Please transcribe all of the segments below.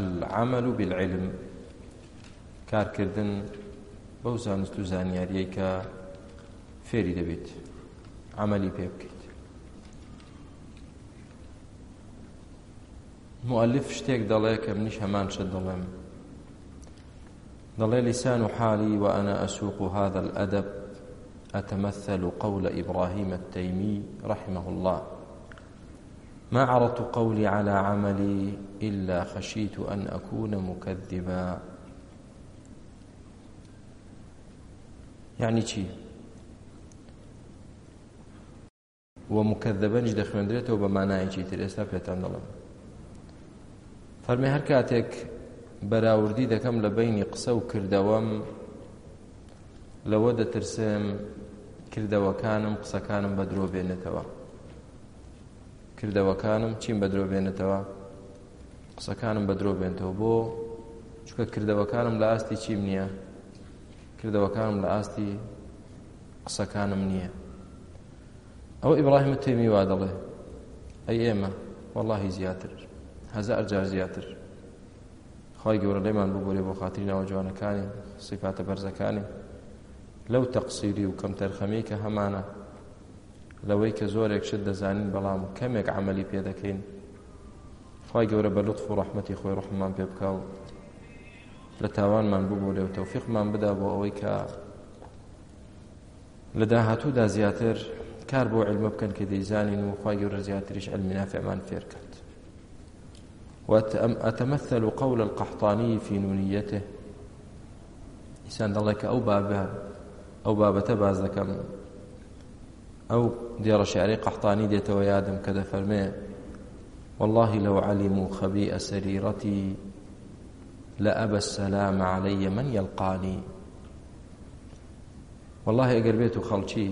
العمل بالعلم کارکردن بەو زانست و زانیاریەی کە فێری دەبێت عملی پێ بکەیت مؤلف شتێک دەڵێ کە منیش هەمان شت دەڵێم دەڵێ لیسان و حالی و ئەنا ئەسووق و هذا الأدب أتمثل قول إبراهيم التيمي رحمه الله ما عرضت قولي على عملي إلا خشيت أن أكون مكذبا يعني چی ومكذبنج دەخوێندرێتەوە بە مانایکی تر ئێستا پێتان دەڵم فەرمی هەر کاتێک بەراوردی دەکەم لە بینی قسە و کردەوەم لەوە دەترسم کردەوەکانم قسەکانم بە درۆ بێنێتەوە کردەوەکانم چیم بەدرۆ بێنێتەوە قسەکانم بەدرۆ بێنتەوە بۆ چکە کردەوەکانم لە ئاستی چیم نییە کردەوەکانم لە ئاستی قسەکانم نییە ئەوە ئیبراهیمە تێمی وا دەڵێ ئەی ئێمە واللهی زیاتر هەزار جار زیاتر خی گەورە لێمان ببوورێ بۆ خاتری ناوە جوانەکانی سیفاتە بەرزەکانی لەو تەقسیری و کەم تەرخەمی کە هەمانە لەوەی کە زۆرێک شت دەزانین بەڵام کەمێک عملی پێ دەکەین خی گەورە بە لطف و ڕحمەتی خۆی ڕحممان پێ بکە و لە تاوانمان بوو بۆ لێو تەوفیقمان بدا بۆ ئەوەی کە لە داهاتوودا زیاتر کار بۆ علمە بکەن کە دەیزانین و خی گەورە زیاتریش ئەلمینافعمان فێرکات وأتمثل قول القحطاني في نونيته ئیسان دەڵێ کە ئەو بابە ئەو بابەتە باز دەکەم ئەو دێڕە شعری قەحتانی دێتەوە یادم کە دەفەرمێ والله لو علموا خبيئ سريرتي لأبى السلام علي من يلقاني والله ئەگەر بێت و خەڵکی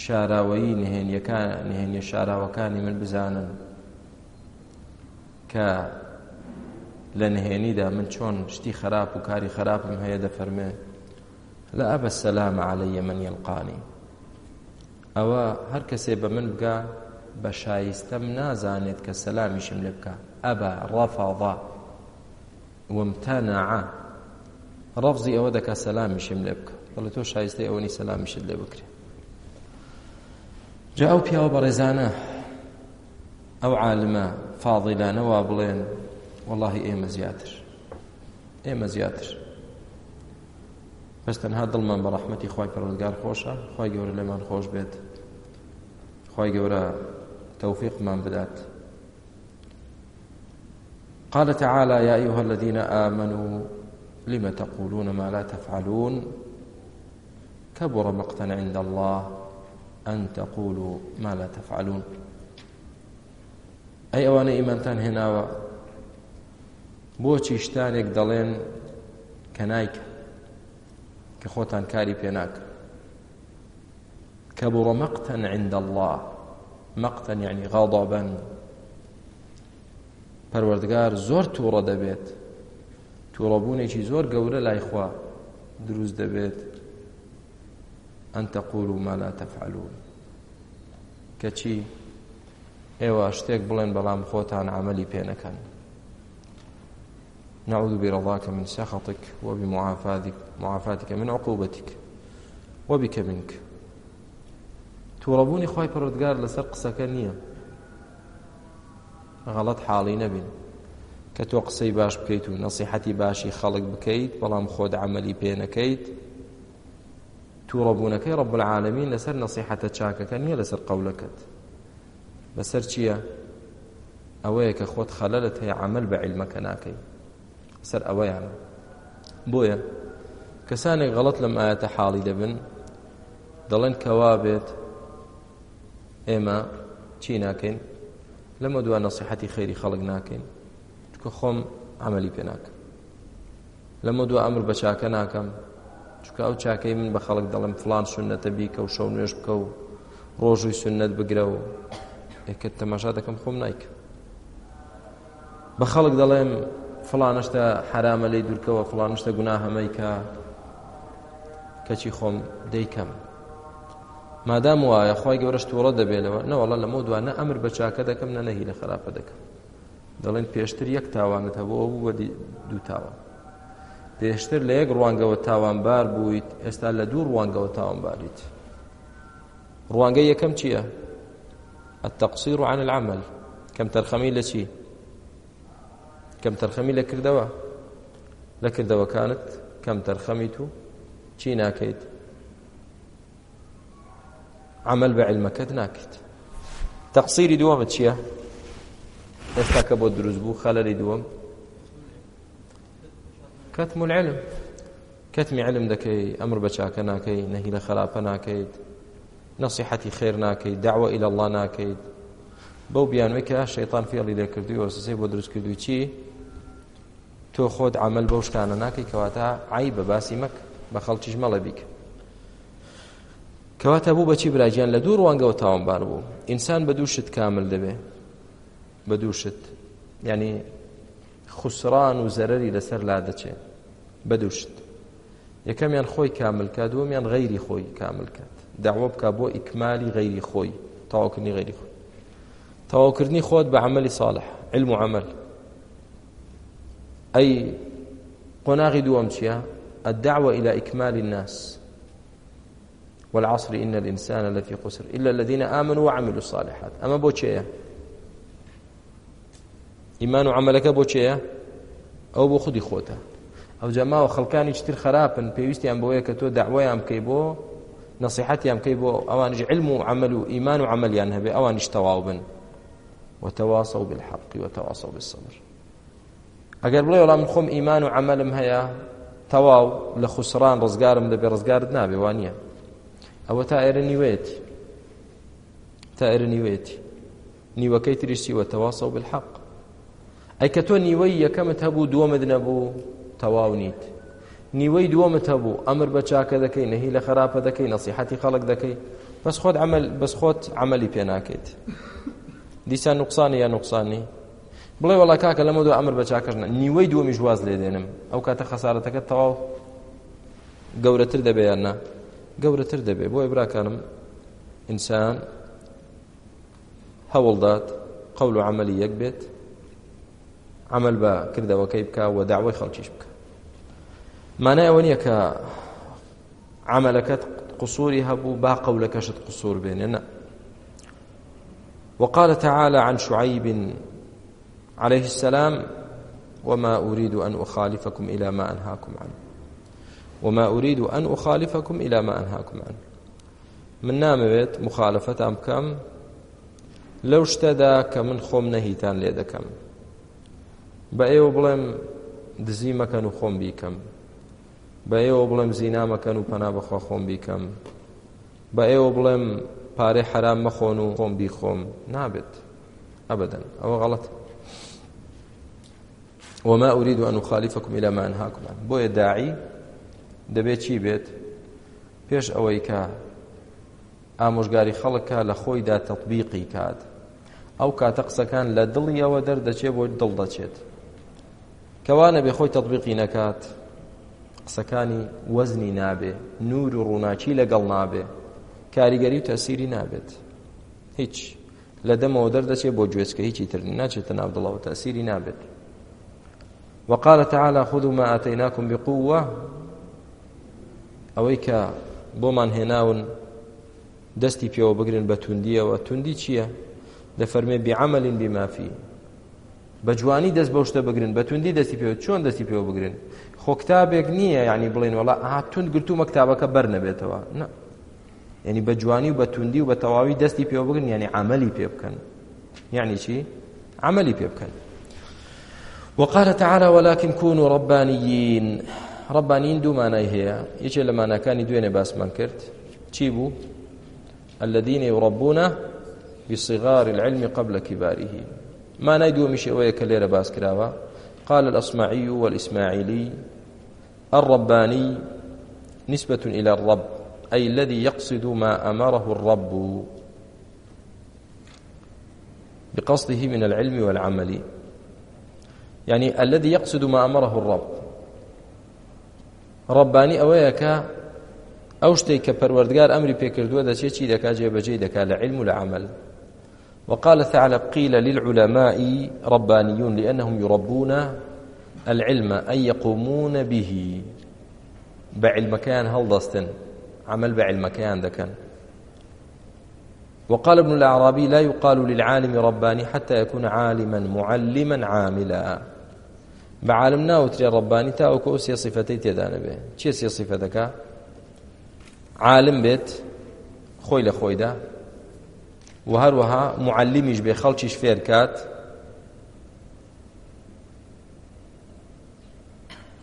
شاراوەیی نهێنیەکان نهێنیە شاراوەکانی من بزانن کە لە نهێنیدا من چۆن شتی خراپ و کاری خراپم هەیە دەفەرمێ لە ئەبە سەلام عليە من یلقانی ئەوە هەر کەسێ بە من بگا بە شایستەم نازانێت کە سەلامیشم لێ بکە ئەبا ڕافاڵا ومتەنەعا ڕەفزی ئەوە دەکا سەلامیشم لێ بکە بەڵێ تۆ شایستی ئەوەنی سەلامیشت لێ بکرێ جا ئەو پیاوە بەڕێزانە ئەو عالمە فاضیلانەوا بڵێن واللهی ئێمە زیاتر ئێمە زیاتر بەستەنها دڵمان بە ڕەحمەتی خی پەرۆزگار خۆشە خی گەورە لێمان خۆش بێت خی گەورە تەوفیقمان بدات قال تعالى يا أيها الذين آمنوا لم تقولون ما لا تفعلون كبر مقتا عند الله أن تقولوا ما لا تفعلون ئەی ئەوانە ئیمانتان هێناوە بۆچی شتانێک دەڵێن کە نایکە کە خۆتان کاری پێ ناکە كبر مقتا عند الله مقتا يعني غضبا پەروەردگار زۆر تووڕە دەبێت تووڕەبوونێکی زۆر گەورە لای خوا دروست دەبێت ئەن تەقولوا ما لا تەفعلون کە چی ئێوە شتێک بڵێن بەڵام خۆتان عملی پێنەکەن نعوذ برضاك من سخطك وبمعافاتك معافاتك من عقوبتك وبك منك تووڕەبوونی خی پرۆودگار لەسەر قسەکە نییە غەڵەت حاڵی نەبین کە تۆ قسەی باش بکەیت و نەسیحەتی باشی خەڵک بکەیت بەڵام خۆت عملی پێنەکەیت تووڕەبوونەکەی ڕب العالمین لەسەر نەسیحەتە چاکەکە نییە لەسەر قەولەکەت بەسەر چییە؟ ئەوەیە کە خۆت خەلەلت هەیە عمل بە عیلمەکە ناکەی سەر ئەوەیانە بۆیە کەسانێک غەڵت لەم ئاەتە حاڵی دەبن دەڵێن کەوا بێت ئێمە چی ناکەین لەمە دووە نەسیحەتی خەیری خەڵک ناکەین چکە خۆم ئەمەلی پێ ناکەم لەمە دووە ئەمر بە چاکە ناکەم چکە ئەو چاکەی من بە خەڵک دەڵم فلان سونەتە بیکە و شەو نوێش بکە و ڕۆژوی سنت بگرە و ئێکت تەماشا دەکەم خۆم نیکە بە خەڵک دەڵێم فلانشتە حرامە لی دوورکەوە فلانشتە گونا هەمەیکە کەچی خۆم دەیکەم مادام وایە خی گەورەش تۆڵە دەبێتەوە نەوەڵە لەمە دوانە ئەمر بە چاکە دەکەم نە نەهی لە خراپە دەکەم دەڵێن پێشتر یەک تاوانت هەبوو بوو بە دوو تاوە پێشتر لە یەک ڕوانگەوە تاوانبار بوویت ئێستا لە دوو ڕوانگەوە تاوانباریت ڕوانگە یەکەم چییە؟ التقصير عن العمل كم ترخمي لشي كم ترخمي لكردوا لكردوا كانت كم ترخميتو چی ناکەیت عمل بە علمەکەت ناکەیت تەقسیری دووەمە چییە ئێستا کە بۆ دروست بوو خەلەری دووەم کەتم العلم کەتمی علم دەکەی ئەمر بە چاکە ناکەی نەهی لە خراپە ناکەیت نەسیحەتی خێر ناکەیت داوە ئیلە الله ناکەیت بەو بیانوێکە شەیتان فێڵی لێکردوی وەسەسەی بۆ دروستکردوی چی تۆ خۆت عمل بەو شتانە ناکەی کەواتە عی بە باسی مەک بە خەڵکیش مەڵە بیکە کەواتە بوو بەچی براجیان لە دوور ڕوانگەەوە تاوانبار بوو ئینسان بە دووشت کامل دەبێ بە دووشت یعنی خسران و زەرری لەسەر لا دەچێت بە دووشت یەکەمیان خۆی کامل کە دووەمیان غەیری خۆی کامل کات داوا بکە بۆ ئیکمالی غەیری خۆی تەواوکردنی غەیری خۆی تەواوکردنی خۆت بە عملی ساڵح علم و عمل ئەی قۆناغی دووەم چییە؟ الدعوة إلى إكمال الناس والعصر إن الإنسان لفي خسر إلا الذين آمنوا وعملوا الصالحات أما بوشية ئیمان و عملەکە بۆ چێە ئەو بۆ خودی خۆتە ئەو جەماوە خەڵکانی چتر خراپن پێویستیان بۆیە کە تۆ داوایان بکەی بۆ نصیحتیان بکەی بۆ ئەوانش علم و عمل و ئیمان و عملیان هەبێ ئەوانیش تەواو بن وتەواسە و بالحەقی وتەواسە و بالسەبر ئەگەر بڵێ وەڵام خۆم ئیمان و عملم هەیە تەواو لە خوسران ڕزگارم دەبێ ڕزگارت نابێ وانە ئەوە تا ئێرە نیوێتی تا ئێرە نیوێتی نیوەکەی تریشیوە تەواسە و بالحەق ئەی کە تۆ نیوەی یەکەمت هەبوو دووەمت نەبوو تەواو نیت نیوەی دووەمت هەبوو ئەمر بە چاکە دەکەی نەهی لە خراپە دەکەی نەسیحەتی خەڵک دەکەی بەس خۆت عمل بەس خۆت عملی پێ ناکەیت دیسان نوقسانی یا نوقسانی بڵێ وڵا کاکە لەمە دو ئەمر بە چاکردن نیوەی دووەمی ژواز لێ دێنم ئەو کاتە خەسارەتەکە تەواو گەورەتر دەبێیان نا گەورەتر دەبێت بۆ ئێبراکانم ئینسان هەوڵدات قەول و عملی یەک بێت عمل بە کردەوەکەی بکە و داوای خەڵکیش بکە مانای ئەوە نییە کە عملەکەت قصوری هەبوو با قەولەکەشت قصور بێنێ نە وقال تعالى عن شعيب عليه السلام وما أريد أن أخالفكم إلى ما أنهاكم عنه وما أريد أن أخالفكم إلى ما أنهاكم عنه من نامەوێت مخالفەتان بکەم لەو شتەدا کە من خۆم نەهیتان لێ دەکەم بە ئێوە بڵێم دزی مەکەن و خۆم بیکەم بە ئێوە بڵێم زینامەکەن و پەنا بەخوا خۆم بیکەم بە ئێوە بڵێم پارەی حرام مەخۆن و خۆم بیخۆم نابێت ئەبدەن ئەوە غەڵەت وما أريد أن أخالفكم إلى ما أنهاكم عنه بۆیە داعی دەبێت چی بێت پێش ئەوەی کە ئامۆژگاری خەڵکە لە خۆیدا تەطبیقی کات ئەو کاتە قسەکان لە دڵیەوە دەردەچێت بۆ دڵ دەچێت کەوانە بێ خۆی تەطبیقی نەکات قسەکانی وەزنی نابێ نور و ڕووناچی لەگەڵ نابێ کاریگەری و تەسیری نابێت هیچ لە دەمەوە دەردەچێت بۆ گوێستکە هیچی تر ناچێتە ناو دڵەوە تەسیری نابێت وقال تعالى خذوا ما آتيناكم بقوة ئەوەی کە بۆمان هێناون دەستی پێوە بگرن بە توندیەوە توندی چییە دەفەرمێ بیعملین بیمافی بە جوانی دەست بە شتە بگرن بە توندی دەستی پێوە چۆن دەستی پێوە بگرن خۆ کتابێک نییە یعنی بڵێن وڵا ئاها تند گرتومە کتابەکە بەر نەبێتەوە نه یعنی بە جوانی و بە توندی و بە تەواوی دەستی پێوە بگرن یعنی عملی پێ بکەن یعنی چی عملی پێ بکەن وقال تعالى ولكن كونوا ربانيين ڕبانین دوو مانای هەیە یەکێ لە ماناکانی دوێنێ باسمان کرد چی بوو الذين يربون بصغار العلم قبل كباره ما نايدو مش اوي كليرة باس كراوة قال الأصمعي والإسماعيلي الرباني نسبة إلى الرب أي الذي يقصد ما أمره الرب بقصده من العلم والعمل يعني الذي يقصد ما أمره الرب ڕبانی ئەوەیە کە ئەو شتێک کە پەروەردگار ئەمری پێکردووە دەچێت چی دەکات جێبەجێی دەکات لە علم و لە عمل وقال ثعلب قيل للعلماء ربانيون لأنهم يربون العلم أي يقومون به بعلم كان هل دستن عمل بعلم كان ذكن وقال ابن الأعرابي لا يقال للعالم رباني حتى يكون عالما معلما عاملا بە عالم ناوتری ڕبانی تاوەکە ئەو سێ سیفەتەی تێدا نەبێ چێ سێ سیفەتەکە عالم بێت خۆی لە خۆیدا و هەروەها معلمیش بێ خەڵکیش فێر کات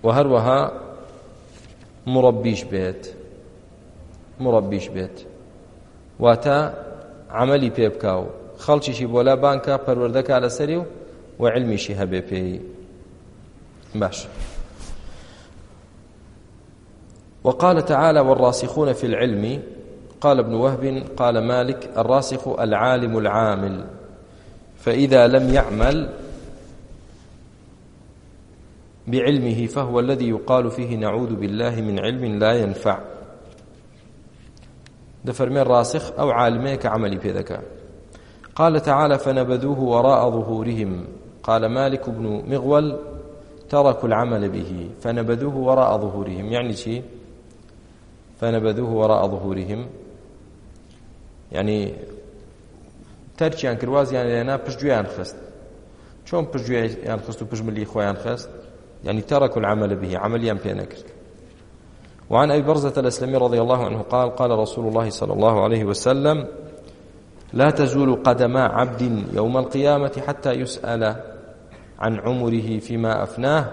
و هەروەها مربیش بێت مربیش بێت واتە عملی پێ بکاو خەڵکیشی بۆلا بانکە پەروەردەکە لەسەری و و علمیشی هەبێ پێی باش وقال تعالى والراسخون في العلم قال ابن وهب قال مالك الراسخ العالم العامل فإذا لم يعمل بعلمه فهو الذي يقال فيه نعوذ بالله من علم لا ينفع دفرمي الراسخ أو عالميك عملي بيدك قال تعالى فنبذوه وراء ظهورهم قال مالك بن مغول تركوا العمل به فنبذوه وراء ظهورهم يعني شيء فنبذوه وراء ظهورهم يعني تەرکیان کروازیان لێنا پشتگویان خست چۆن پشتگویان خست و پشملی خۆیان خست يعني تركوا العمل به عمليا بينكرت وعن أبي برزة الأسلمي رضي الله عنه قال قال رسول الله صلى الله عليه وسلم لا تزول قدما عبد يوم القيامة حتى يسأل عن عمره فيما أفناه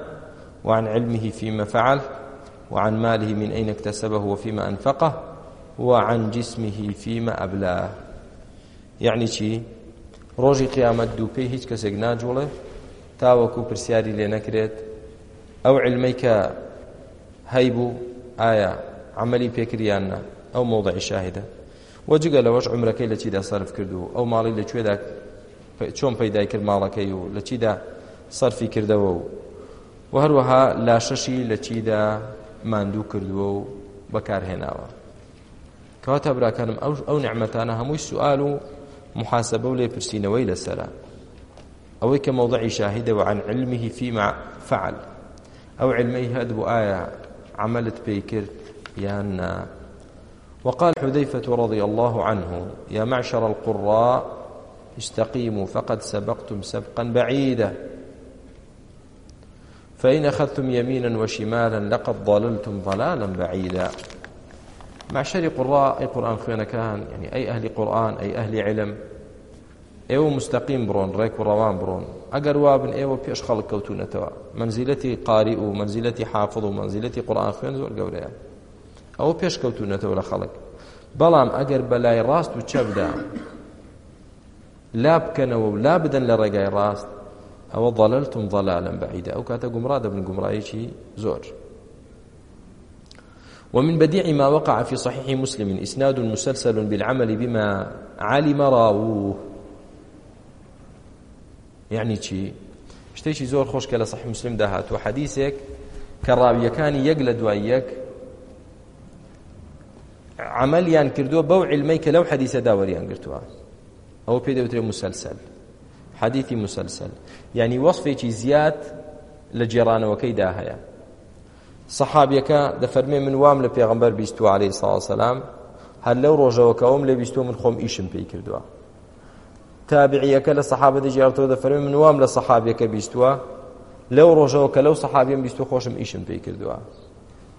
وعن علمه فيما فعل وعن ماله من أين اكتسبه وفيما أنفقه وعن جسمه فيما أبلاه يعني چی ڕۆژی قیامەت دووپێی هیچ کەسێک ناجوڵێ تاوەکو پرسیاری لێ نەکرێت ئەو علمەی کە هەیبوو ئایا عملی پێکریاننا ئەو مۆڵدعی شاهدە وەجگە لەوەش عمرەکەی لە چیدا سرف کردو ئەو ماڵی لەکوێدا چۆن پەیدای کرد ماڵەکەی و لە چیدا سەرفی کردەوە و و هەروەها لاشەشی لە چیدا ماندوو کردووە و بەکارهێناوە کەواتە براکانم ئەو ئەو نعممەتانە هەمووی سوال و محاسبە و لێپرسینەوەی لەسرە ئەوەی کە مەوضعی شاهیدەوە عن علمه فيما فعل ئەو علمەی هەدبوو ئایا عملت پێی کرد یان نا وقال حذيفة رضي الله عنه يا معشر القراء استقيموا فقد سبقتم سبقا بعيدا فإن أخذتم يمينا وشمالا لقد ضللتم ضلالا بعيدا معشر قراء أي قرآن خوينا كان يعني أي أهل قرآن أي أهل علم ئێوە مستەقیم بڕۆن ڕێک و ڕەوان بڕۆن ئەگەر وابن ئێوە پێش خەڵک کەوتونەتەوە منزیلەتی قاری و منزیلەتی حافظ و منزیلەتی قورآان خوێن زۆر گەورەیە ئەوە پێش کەوتونەتەوە لە خەڵک بەڵام ئەگەر بەلای ڕاست و چەبدا لا بکەنەوە و لا بدەن لە ڕێگای ڕاست ئەوە ضەللتم ضەلالم بەعیدا ئەو کاتە گومڕا دەبن گومڕایەکی زۆر ومن بديع ما وقع في صحيح مسلم إسناد مسلسل بالعمل بما علم راووه يعني چی شتێکی زۆر خۆشکە لە صحیح مسلم داهات و حەدیسێک کە ڕاویەکانی یەک لە دوای یەک عملیان کردووە بەو علمەی کە لەو حەدیسە داوەریان گرتووە ئەوە پێ دەوترێت مسلسل حەدیثی مسلسل یعنی وەصفێکی زیاد لە جێرانەوەکەیدا هەیە سەحابیەکە دەفەرمێ من وام لە پێغەمبەر بیست و عليه سلام هەر لەو ڕۆژەوەکەوم لێ بیستۆ من خۆم ئیشم پێی کردووە تابعیەکە لە سەحابە دەجیارتەوە دەفەرمێ من وام لە سەحابیەکە بیستووە لەو ڕۆژەوە کە لەو سەحابیم بیستو خۆشم ئیشم پێی کردووە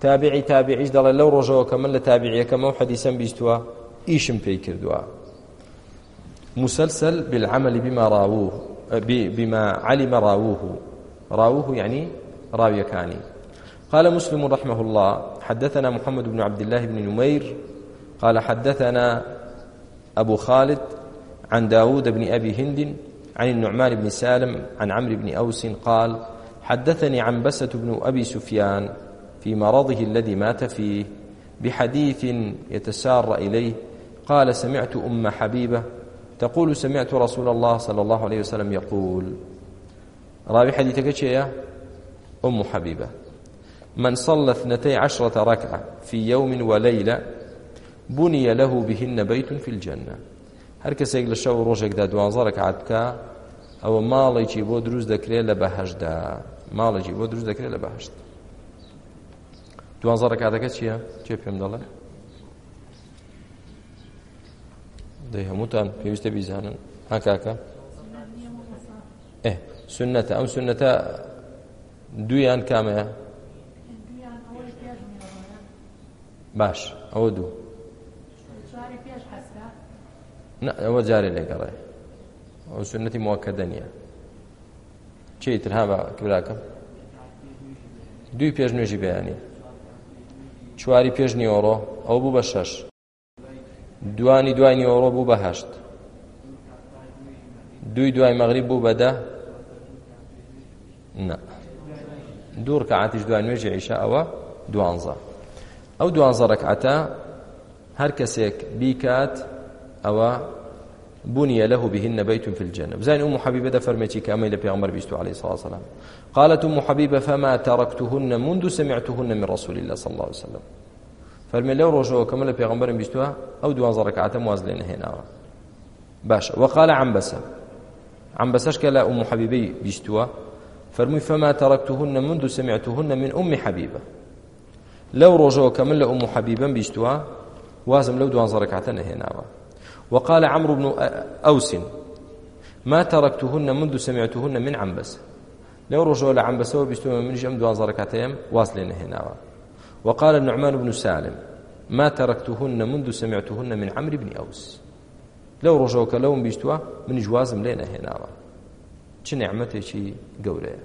تابعی تابعیش دەڵێ لەو ڕۆژەوە کە من لە تابعیەکەمە و حەدیسم بیستووە ئیشم پێی کردووە مسلسل بالعمل بما راووه بما علم راووه راووه يعني راوي كاني قال مسلم رحمه الله حدثنا محمد بن عبد الله بن نمير قال حدثنا أبو خالد عن داود بن أبي هند عن النعمان بن سالم عن عمرو بن أوس قال حدثني عنبسة بن أبي سفيان في مرضه الذي مات فيه بحديث يتسار إليه قال سمعت أم حبيبة تقول سمعت رسول الله صلى الله عليه وسلم يقول راوي حديثك شيء أم حبيبة من صلى اثنتي عشرة ركعة في يوم وليلة بني له بهن بيت في الجنة هر کەسێک لە شەو ڕۆژێکدا دوازە ڕکعات بکە ئەوە ماڵێکی بۆ دروست دەکرێت لە بەهشدا ماڵێکی بۆ دروست دەکرێت لە بەهشت دوازە ڕکاتەکە چییە؟ چێ پێم دەڵێ؟ دەی هەمووتان پێویستە بیزانن هاکاکە سنەتە ئەم سنەتە دویان کامەیە باش ئەوە دوو ئەوە جارێ لێگەڕێ ئەو سنەتی موکەدە نیە چی ترها بە کبراکەم دوی پێش نوێژی بەیانی چواری پێش نیوەڕۆ ئەو بوو بە شەش دوانی دوای نیوەڕۆ بوو بە هەشت دوی دوای مەغریب بوو بەدە نه دوو ڕکعاتیش دوای نوێژی عیشا ئەوە دوانزە ئەو دوانزە ڕکعەتە هەر کەسێک بیکات ئەوە بني له بهن بيت في الجنة بزين أم حبيبة ده فرمتي كامل لبي عمر بيستو عليه الصلاة والسلام قالت أم حبيبة فما تركتهن منذ سمعتهن من رسول الله صلى الله عليه وسلم فەرمێ لەو ڕۆژەوە کەمە لە پێغمبەرم بیستوە ئەو دوانزە ڕکعاتە واز لێ نەهێناوە باشە وەقال عەمبەسە عەمبەسەش کە لە ئوم حەبیبەی بیستووە فەرمووی فما تەڕەکتهن منذ سمعتهن من ئومی حەبیبە لەو ڕۆژەوە کە من لە ئوم حەبیبەم بیستووە وازم لەو دوانزە ڕکعاتە نەهێناوە وقال عمرو بن أوس ما تركتهن منذ سمعتهن من عنبس لو رجوا لعنبسەوە بیستمە منیش ئەم دوان زەڕکاتەیەم واز لێ نەهێناوە وقال النعمان بن سالم ما تركتهن منذ سمعتهن من عمرو بن أوس لو رجوك لهم بيشتوا من جوازم لنا هنا چ نعمتێکی گەورەیە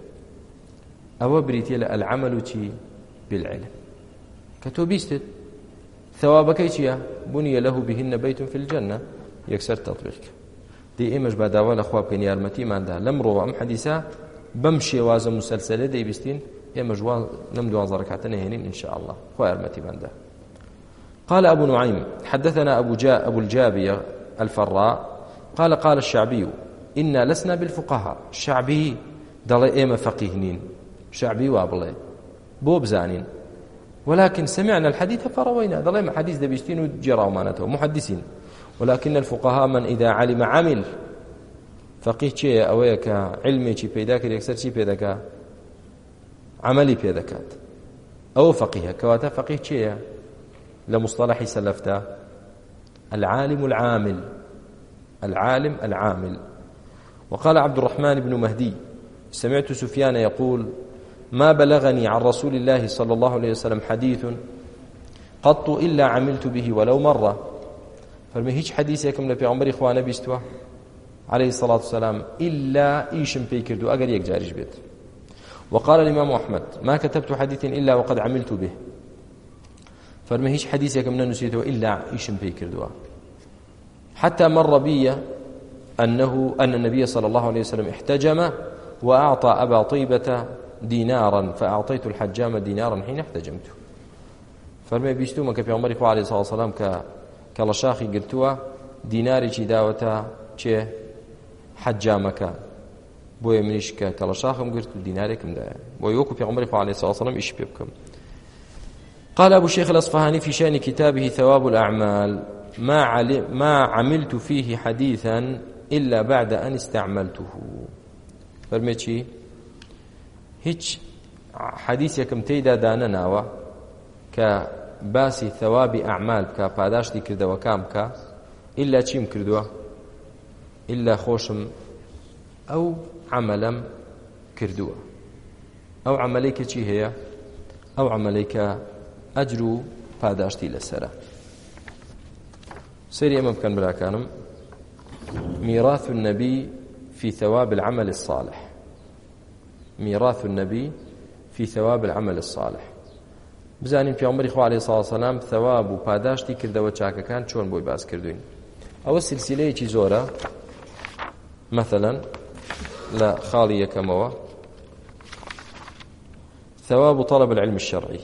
ئەوە بریتە لە ئەلعمل و چی بالعلم کە تۆ بیستت ثوابەکەی چییە بنیە لەه بهین نەبیتون فیلجەنە یەکسەر تەطبیق دی ئێمەش باداوا لە خوا بکەین یارمەتیماندا لەم ڕۆوە ئەم حەدیسا بەم شێوازە مسلسلە دەیبیستین ئێمە ژوان لەم دوان ڕکاتە نهێنین إن شاء الله خۆ یارمەتی بەندە قال أبو نعيم حدثنا أبو جاء أبو الجابي الفراء قال قال الشعبي إنا لسنا بالفقهاء شعبي دڵێ ئێمە فەقیهنین شعبی وا بڵێ بۆ بزانین ولكن سمعنا الحديث فروينا ضلي ما حديث دبشتين وجرى ومانته محدثين ولكن الفقهاء من إذا علم عمل فقيه شيء أويك علمي شي بيداك يكسر شي بيداك عملی پێ دەکات ئەوە فەقیهە کەواتە فەقیه چییە لە مصطلحی سەلەفتا العالم العامل العالم العامل وقال عبد الرحمن بن مهدي سمعت سفيان يقول ما بلغني عن رسول الله صلى الله عليه وسلم حديث قط إلا عملت به ولو مرة فەرمی هیچ حەدیسێکم لە پێغمبەری خوانە بیستوە عليه الصلاة والسلام إلا ئیشم پێی کردو ئەگەر یەک جاریش بێت وقال الإمام أحمد ما كتبت حديث إلا وقد عملت به فما هيش حديثك من نسيته إلا إيشم بيكردوا حتى مر بي أنه أن النبي صلى الله عليه وسلم احتجم وأعطى أبا طيبة دينارا فأعطيت الحجام دينارا حين احتجمته فەرمێ بیستومەکە پێمەری خوارێ ساڵسەلام کە کە لە شاخی گرتووە دینارێکی داوەتە چێ حەجامەکە بۆیە منیش کە کەڵەشاخم گرت و دینارێکم دایە بۆی وەکو پێغمبەری خوا عەلەیهی سەڵام ئیشی پێ بکەم قال أبو الشيخ الأصفهاني في شأن كتابه ثواب الأعمال ما, علي ما عملت فيه حديثا إلا بعد أن استعملته فرميتشي هیچ حەدیثێکم تێیدا دانە ناوە کە باسی ثەوابی ئەعمال بکە پاداشتی کردەوەکان بکە ئللا چیم کردووە ئللا خۆشم ئەو عملم کردووە ئەو عملەیکە چی هەیە ئەو عملەیکە ئەجر و پاداشتی لەسرە سری ئەمە بکەن براکانم میراث النبي في ثواب العمل الصالح ميراث النبي في ثواب العمل الصالح بزانین پیامبری خو علیه الصلاه والسلام ثواب و پاداشتی کردەوە چاکەکان چۆن بۆی باز کردوین ئەوە سلسلەیەکی زۆرە مثلا لە خاڵی یەکەمەوە ثواب طلب العلم الشرعي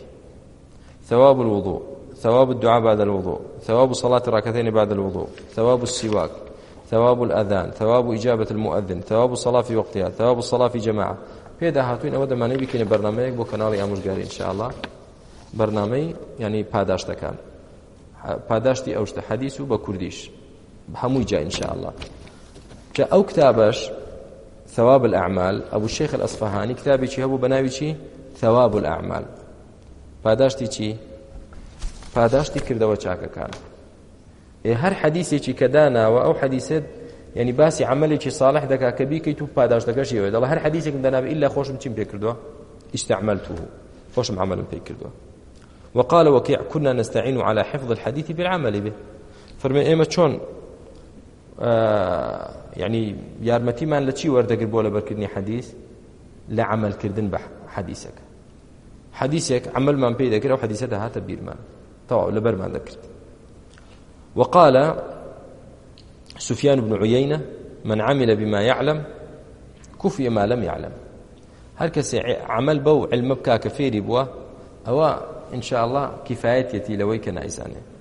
ثواب الوضوء ثواب الدعاء بعد الوضوء ثواب صلاة ركعتين بعد الوضوء ثواب السواك ثواب الأذان ثواب إجابة المؤذن ثواب الصلاة في وقتها ثواب الصلاة في جماعة في داهاتوين أود ما نبي كنا برنامج بو كنالي أمرجاري إن شاء الله برنامج يعني باداش تكان پاداشتی ئەوشتە حەدیث و بە کوردیش هەمووی جا انشاءله کە ئەو کتابش ثواب الأعمال أبو الشيخ الأصفهاني كتابي شي هبو بناوي شي ثواب الأعمال پاداشتی چی؟ پاداشتی کردەوە چاکەکان ئێ هەر حەدیسێکی کە داناوە ئەو حەدیسێت ینی باسی عملێکی ساڵح دەکا کە بیکەیت و پاداش دەگەشیەوە دەڵ هەر حەدیسێکم دەناوە ئللا خۆشم چیم پێ کردووە استعملته خۆشم عملم پێ کردووە وقال وكيع كنا نستعين على حفظ الحديث بالعمل به فرمي ايما چون یعنی یارمەتیمان لە چی وەردەگر بۆ لە بەرکردنی حەدیث لە عملکردن بە حەدیسەکە حەدیسێک عملمان پێی دەکرێت و حەدیسە دەهاتە بیرمان تەواو لەبەرمان دەکرد وقال سفيان بن عيينة من عمل بما يعلم كفي ما لم يعلم هر کەسێ عمل بەو علمە بکاکە فێری بووە ئەوە انشاءله کفایەتەتی لەوەی کە نایزانێت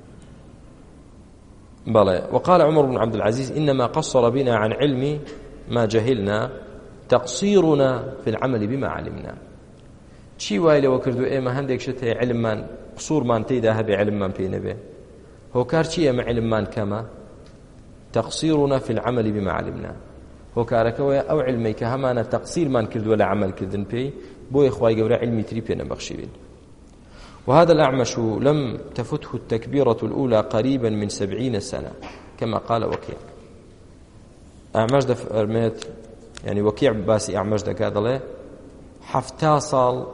بلى وقال عمر بن عبد العزيز إنما قصر بنا عن علم ما جهلنا تقصيرنا في العمل بما علمنا چی وای لەوە کردو ئێمە هەندێک شت هەیە علممان قسوورمان تێدا هەبێ علممان پێ نەبێ هۆکار چی ئێمە علممان کەمە تەقسیڕونە في العمل بما علمنا هۆکارەکەوەیە ئەو علمەی کە هەمانە تەقسیرمان کردووە لە عملکردن پێی بۆیە خی گەورە علمی تری پێ نەبەخشیبین وهذا الأعمش لم تفته التكبيرة الأولى قريبا من سبعين سنة كما قال وكيع أعمش فرميت يعني وكيع باسي أعمش دكاد الله حفتا صال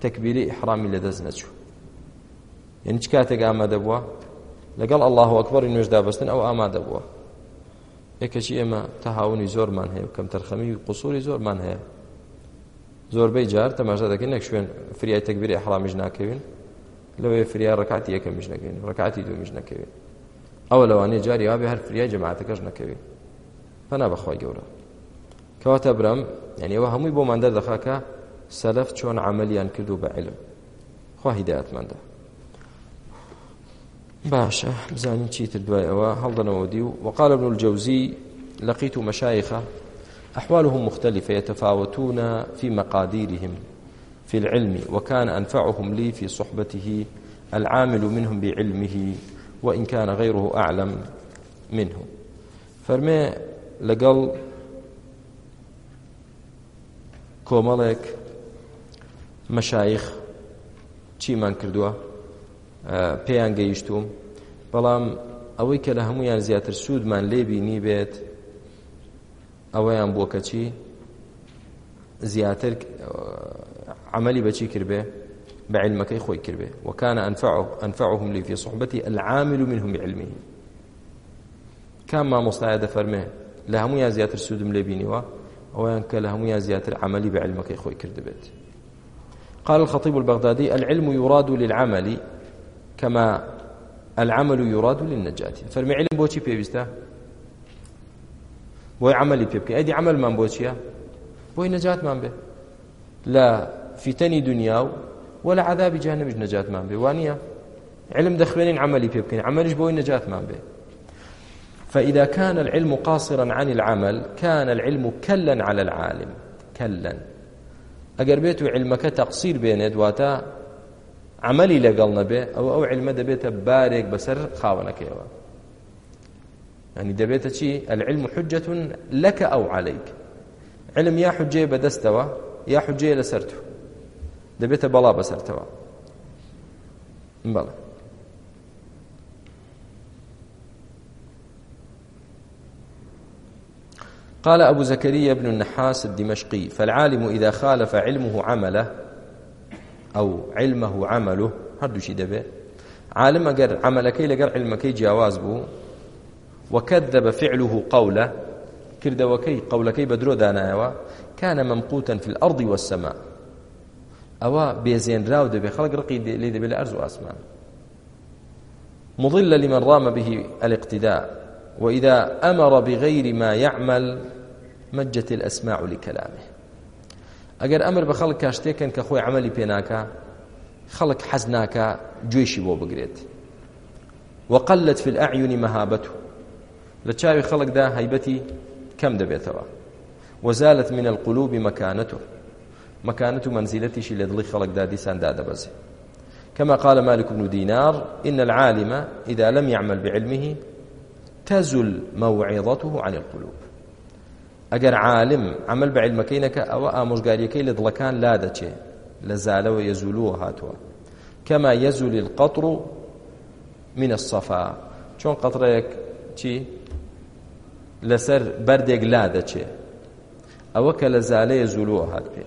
تكبيري إحرامي لدزنتشو يعني چكاتك آما دبوا لەگەڵ الله ئەکبەر نوێژدا بەستن ئەو ئامادە بووە یەکەچی ئێمە تەهاونی زۆرمان هەیە کەم تەرخەمی و قوسوری زۆرمان هەیە زۆربەی جار تەماشا دەکەن نەک شوێن فریای تەکبیری حرامیش ناکەوین لەوێ فریا ڕکاتی یەکەمیش نەکەین ڕکاتی دومیش نەکەوێت ئەوە لەوانەیە جاری وابێ هەر فریا جەماعەتەکەش نەکەوێت پەنا بەخوای گەورە کەواتە برم یعنی ئەوە هەمووی بۆمان دەردەخاکە سەلف چۆن عملیان کردو بە علم خوا هیدایەتمەندە باشە بزانین چیتر دوای ئەوە هەڵدەنەوە دی و وقال ابن الجوزي لقيت مشايخه أحوالهم مختلفة يتفاوتون في مقاديرهم في العلم وكان أنفعهم لي في صحبته العامل منهم بعلمه وإن كان غيره أعلم منه فەرمێ لەگەڵ کۆمەڵێک مەشایخ چیمان کردووە پێیان گەیشتوم بەڵام ئەوەی کە لە هەمویان زیاتر سوودمان لێبینی بێت ئەوەیان بۆ کە چی زیاتر عملی بەچی کردبێ بەعلمەکەی خۆی کردبێ وەکانە ئەنفعهم لی في صحبەتی العامل منهم بعلمه کام مامۆستایە دەفەرمێ لە هەمویان زیاتر سوودم لێ بینیوە ئەویان کە لە هەمویان زیاتر عملی بەعلمەکەی خۆی کردبێت قال الخطيب البغدادي العلم يراد للعمل كما العمل يراد للنجاة فرمي علم بۆچی پێویستە بۆی عملی پێ بکە ئەدی عملمان بۆ چییە بۆی نەجاتمان بێ لە فیتەنی دنیا و ولا عذابی جانبیش نەجاتمان بێ وانە علم دەخوێنین عملی پێ بکەین عملیش بۆی نەجاتمان بێ فإذا كان العلم قاصرا عن العمل كان العلم كلا على العالم كلا ئەگەر بێت و علمەکە تەقسیر بێنێت واتە عملی لەگەڵ نەبێ ئەو ئەو علمە دەبێتە بارێک بەسەر خاوەنەکەیەوە يعني دەبێتە چی العلم حجة لك أو عليك علم يا حجێ بەدەستەوە یا حجێ لەسەر تو دەبێتە بەڵا بەسەرتەوە بەڵێ قال أبو زكريا بن النحاس الدمشقي فالعالم إذا خالف علمه عمله أو علمه عمله هردو شي دەبێ عالم ئەگەر عملەکەی لەگەر علمەکەی جیاواز بوو وكذب فعله قوله كردوكي قولكي بدرو دانايوا كان ممقوتا في الأرض والسماء أو بيزين راو دبي خلق رقي لدبي بلا أرز وأسمان مضل لمن رام به الاقتداء وإذا أمر بغير ما يعمل مجت الأسماع لكلامه أجر أمر بخلق كاشتيكن كخوي عملي بيناكا خلق حزناكا جويشي بو بقريت وقلت في الأعين مهابته لە چاوی خەڵکدا هەیبەتی کەم دەبێتەوە وەزالت من القلوب مكانته مكانته منزلتیشی لە دڵی خەڵکدا دیساندا دەبەزێ كما قال مالك بن دينار إن العالم إذا لم يعمل بعلمه تزل موعظته عن القلوب ئەگەر عالم عمل بە عیلمەکەینەکە ئەوە ئامۆژگاریەکەی لە دڵەکان لا دەچێ لە زالەوە یەزولووە هاتووە کەما یەزولی القەتر و منە سەفا چۆن قەتڕەیەک چی لەسەر بەردێک لا دەچێ ئەوە کە لە زالەیە زولووە هات پێ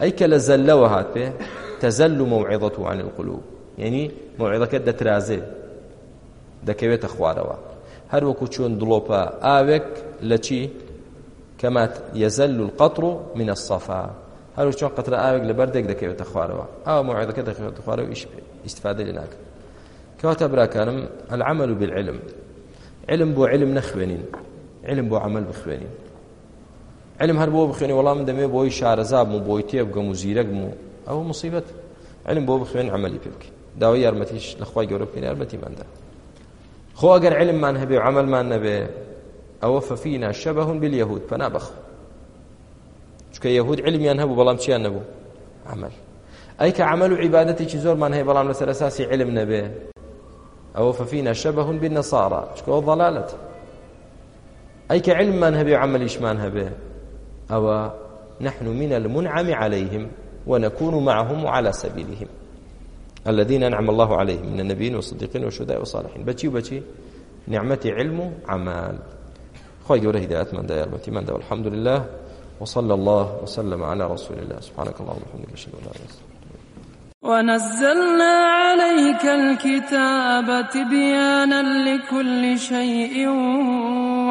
ئەی کە لە زەلەوە هات پێ تەزەل و مەوعێڵەت و عن القلوب یعنی مەوعێڵەکەت دەترازێ دەکەوێتە خوارەوە هەر وەکو چۆن دڵۆپە ئاوێک لە چی كما يزل القطر من الصفا هل وشون قطر آوك لبردك دكي وتخواروا أو موعدك دكي وتخواروا إيش استفادة لناك كواتا براكانم العمل بالعلم علم بو علم نخوانين علم بۆ عمل بخوێنی علم هەر بۆ بخوێنی وەڵام من دەمێ بۆی شارەزابم و بۆی تێبگەم و زیرەکم و ئەوە مصیبەت علم بۆ بخوێن عملی پێ بکەین داوای یارمەتیش لەخوای گەورە بکەین یارمەتی مەدا خۆ ئەگەر علممان هەبێ و عملمان نەبێ ئەوە فەفینا شەبەهون باليهود پەنا بەخۆ چکە یەهود علمیان هەبوو بەڵام چیان نەبوو عمل ئەی کە عمل و عیبادەتێکی زۆرمان هەیە بەڵام لەسەر ئەساسی علم نەبێ ئەوە فەفینا شەبەهون بالنەسارا چکە ئەوە ضەلالەتە ئەی کە علممان هەبێ عملیشمان هەبێ ئەوە نحن من المنعم عليهم ونكون معهم على سبيلهم الذين أنعم الله عليهم من النبيين والصديقين والشهداء والصالحين بتشي بتشي نعمة علم عمل خوي جوره هدايات من داير بتي من دا والحمد لله وصلى الله وسلم على رسول الله سبحانك اللهم وبحمدك أشهد أن لا إله إلا ونزلنا عليك الكتاب تبيانا لكل شيء